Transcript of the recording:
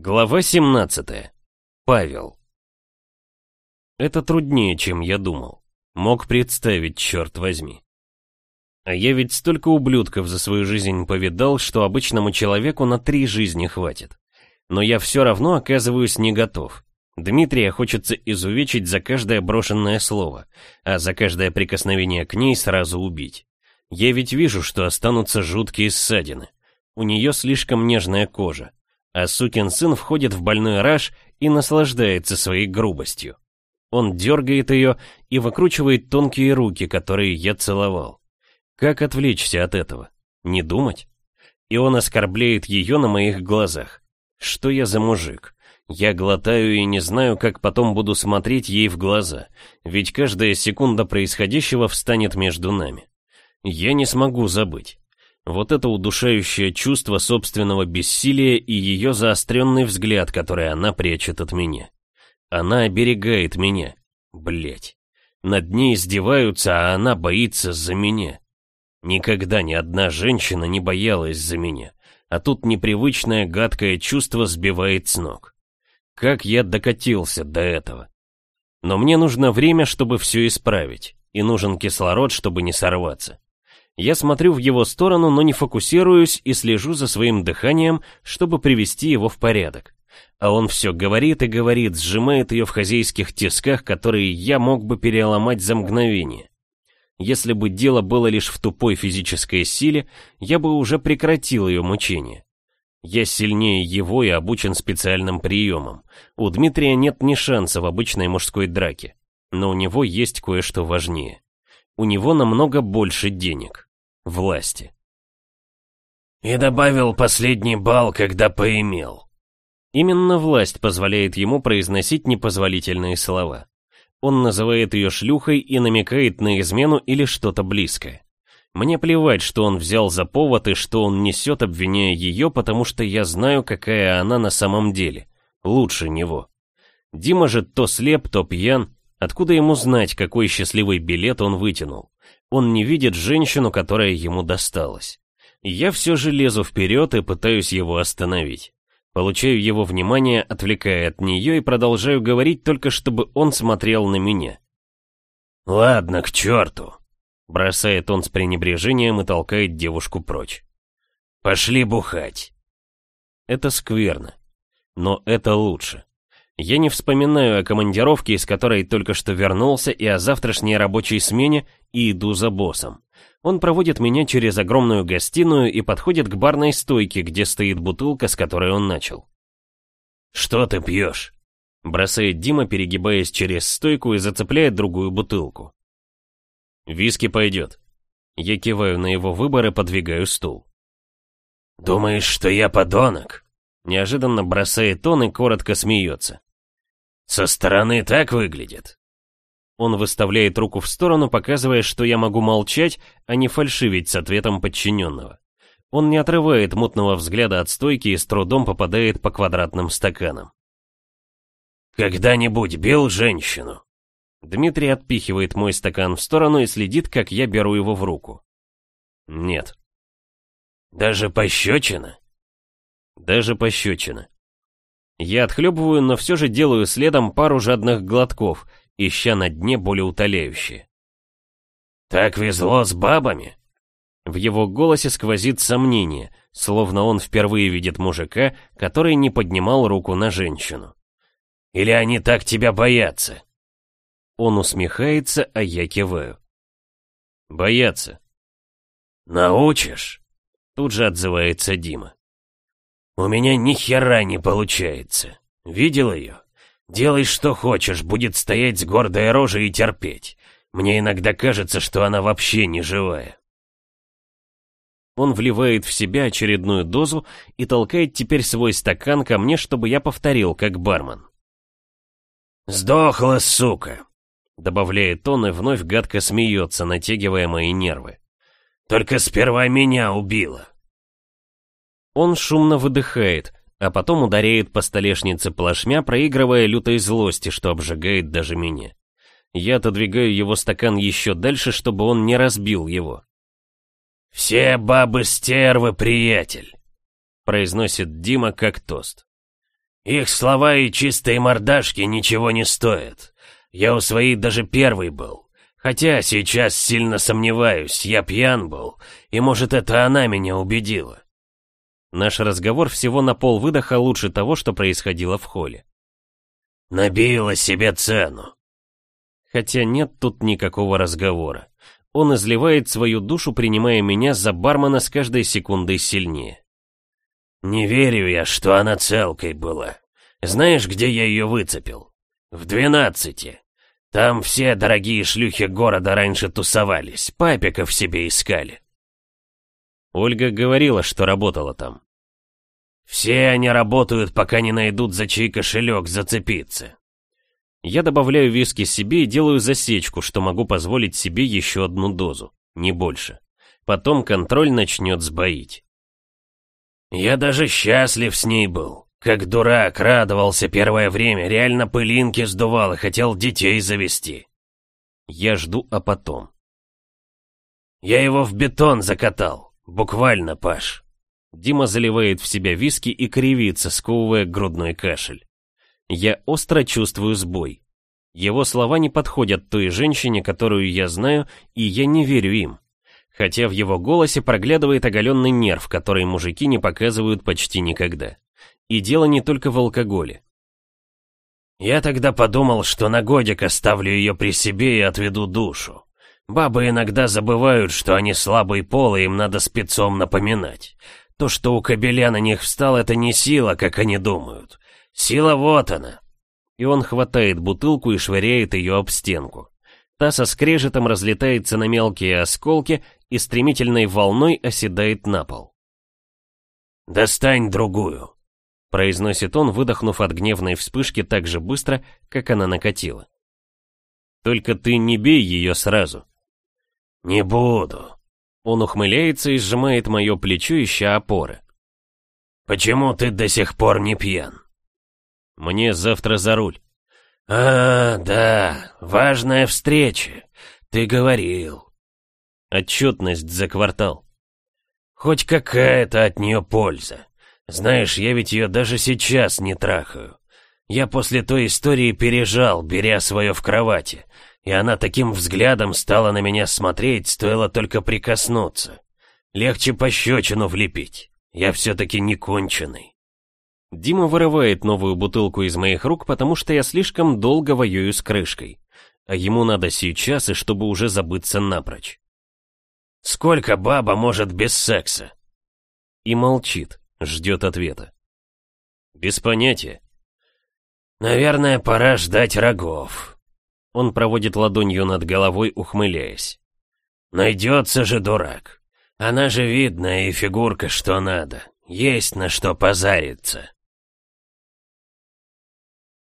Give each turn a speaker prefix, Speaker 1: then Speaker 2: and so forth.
Speaker 1: Глава 17. Павел. Это труднее, чем я думал. Мог представить, черт возьми. А я ведь столько ублюдков за свою жизнь повидал, что обычному человеку на три жизни хватит. Но я все равно оказываюсь не готов. Дмитрия хочется изувечить за каждое брошенное слово, а за каждое прикосновение к ней сразу убить. Я ведь вижу, что останутся жуткие ссадины. У нее слишком нежная кожа, а сукин сын входит в больной раж и наслаждается своей грубостью. Он дергает ее и выкручивает тонкие руки, которые я целовал. Как отвлечься от этого? Не думать? И он оскорбляет ее на моих глазах. Что я за мужик? Я глотаю и не знаю, как потом буду смотреть ей в глаза, ведь каждая секунда происходящего встанет между нами. Я не смогу забыть. Вот это удушающее чувство собственного бессилия и ее заостренный взгляд, который она прячет от меня. Она оберегает меня. Блять. Над ней издеваются, а она боится за меня. Никогда ни одна женщина не боялась за меня, а тут непривычное гадкое чувство сбивает с ног. Как я докатился до этого? Но мне нужно время, чтобы все исправить, и нужен кислород, чтобы не сорваться. Я смотрю в его сторону, но не фокусируюсь и слежу за своим дыханием, чтобы привести его в порядок. А он все говорит и говорит, сжимает ее в хозяйских тисках, которые я мог бы переломать за мгновение. Если бы дело было лишь в тупой физической силе, я бы уже прекратил ее мучение. Я сильнее его и обучен специальным приемам. У Дмитрия нет ни шанса в обычной мужской драке. Но у него есть кое-что важнее. У него намного больше денег власти. И добавил последний балл, когда поимел. Именно власть позволяет ему произносить непозволительные слова. Он называет ее шлюхой и намекает на измену или что-то близкое. Мне плевать, что он взял за повод и что он несет, обвиняя ее, потому что я знаю, какая она на самом деле. Лучше него. Дима же то слеп, то пьян. Откуда ему знать, какой счастливый билет он вытянул? Он не видит женщину, которая ему досталась. Я все же лезу вперед и пытаюсь его остановить. Получаю его внимание, отвлекая от нее и продолжаю говорить только чтобы он смотрел на меня. «Ладно, к черту!» Бросает он с пренебрежением и толкает девушку прочь. «Пошли бухать!» Это скверно. Но это лучше. Я не вспоминаю о командировке, из которой только что вернулся, и о завтрашней рабочей смене, и иду за боссом. Он проводит меня через огромную гостиную и подходит к барной стойке, где стоит бутылка, с которой он начал. «Что ты пьешь?» Бросает Дима, перегибаясь через стойку и зацепляет другую бутылку. «Виски пойдет». Я киваю на его выбор и подвигаю стул. «Думаешь, что я подонок?» Неожиданно бросает он и коротко смеется. Со стороны так выглядит. Он выставляет руку в сторону, показывая, что я могу молчать, а не фальшивить с ответом подчиненного. Он не отрывает мутного взгляда от стойки и с трудом попадает по квадратным стаканам. «Когда-нибудь бил женщину?» Дмитрий отпихивает мой стакан в сторону и следит, как я беру его в руку. «Нет». «Даже пощечина?» «Даже пощечина». Я отхлебываю, но все же делаю следом пару жадных глотков, ища на дне более утоляющие. «Так везло с бабами?» В его голосе сквозит сомнение, словно он впервые видит мужика, который не поднимал руку на женщину. «Или они так тебя боятся?» Он усмехается, а я киваю. «Боятся». «Научишь?» Тут же отзывается Дима. «У меня ни хера не получается. Видел ее? Делай что хочешь, будет стоять с гордой рожей и терпеть. Мне иногда кажется, что она вообще не живая». Он вливает в себя очередную дозу и толкает теперь свой стакан ко мне, чтобы я повторил, как бармен. «Сдохла, сука!» Добавляет он и вновь гадко смеется, натягивая мои нервы. «Только сперва меня убила!» Он шумно выдыхает, а потом ударяет по столешнице плашмя, проигрывая лютой злости, что обжигает даже меня. Я отодвигаю его стакан еще дальше, чтобы он не разбил его. «Все бабы стервы, приятель!» произносит Дима как тост.
Speaker 2: Их слова и чистые мордашки ничего не стоят. Я у своей даже первый был. Хотя сейчас сильно сомневаюсь, я пьян был, и может это она меня убедила.
Speaker 1: Наш разговор всего на пол выдоха лучше того, что происходило в холле.
Speaker 2: Набила себе цену.
Speaker 1: Хотя нет тут никакого разговора. Он изливает свою душу, принимая меня за бармена с каждой секундой сильнее.
Speaker 2: Не верю я, что она целкой была. Знаешь, где я ее выцепил? В двенадцати. Там все дорогие шлюхи города раньше тусовались, папиков себе искали.
Speaker 1: Ольга говорила, что работала там.
Speaker 2: Все они работают, пока не найдут за чей кошелек зацепиться.
Speaker 1: Я добавляю виски себе и делаю засечку, что могу позволить себе еще одну дозу, не больше. Потом контроль начнет сбоить.
Speaker 2: Я даже счастлив с ней был. Как дурак, радовался первое время, реально пылинки сдувал и хотел детей завести.
Speaker 1: Я жду, а потом.
Speaker 2: Я его в бетон закатал. Буквально, Паш.
Speaker 1: Дима заливает в себя виски и кривится, сковывая грудной кашель. Я остро чувствую сбой. Его слова не подходят той женщине, которую я знаю, и я не верю им. Хотя в его голосе проглядывает оголенный нерв, который мужики не показывают почти никогда. И дело не только в алкоголе.
Speaker 2: Я тогда подумал, что на годик оставлю ее при себе и отведу душу. Бабы иногда забывают, что они слабый пол, и им надо спецом напоминать. То, что у кобеля на них встал, это не сила, как они думают. Сила вот она.
Speaker 1: И он хватает бутылку и швыряет ее об стенку. Та со скрежетом разлетается на мелкие осколки и стремительной волной оседает на пол.
Speaker 2: «Достань другую», —
Speaker 1: произносит он, выдохнув от гневной вспышки так же быстро, как она накатила. «Только ты не бей ее сразу».
Speaker 2: «Не буду».
Speaker 1: Он ухмыляется и сжимает мое плечо, ища опоры.
Speaker 2: «Почему ты до сих пор не пьян?»
Speaker 1: «Мне завтра за руль».
Speaker 2: «А, да, важная встреча. Ты говорил».
Speaker 1: «Отчетность за квартал».
Speaker 2: «Хоть какая-то от нее польза. Знаешь, я ведь ее даже сейчас не трахаю. Я после той истории пережал, беря свое в кровати, и она таким взглядом стала на меня смотреть, стоило только прикоснуться. Легче пощечину влепить. Я все-таки не конченый.
Speaker 1: Дима вырывает новую бутылку из моих рук, потому что я слишком долго воюю с крышкой. А ему надо сейчас, и чтобы уже забыться напрочь.
Speaker 2: Сколько баба может без секса?
Speaker 1: И молчит. Ждет ответа. Без понятия.
Speaker 2: Наверное, пора ждать рогов.
Speaker 1: Он проводит ладонью над головой, ухмыляясь.
Speaker 2: Найдется же дурак. Она же видная и фигурка, что надо. Есть на что позариться.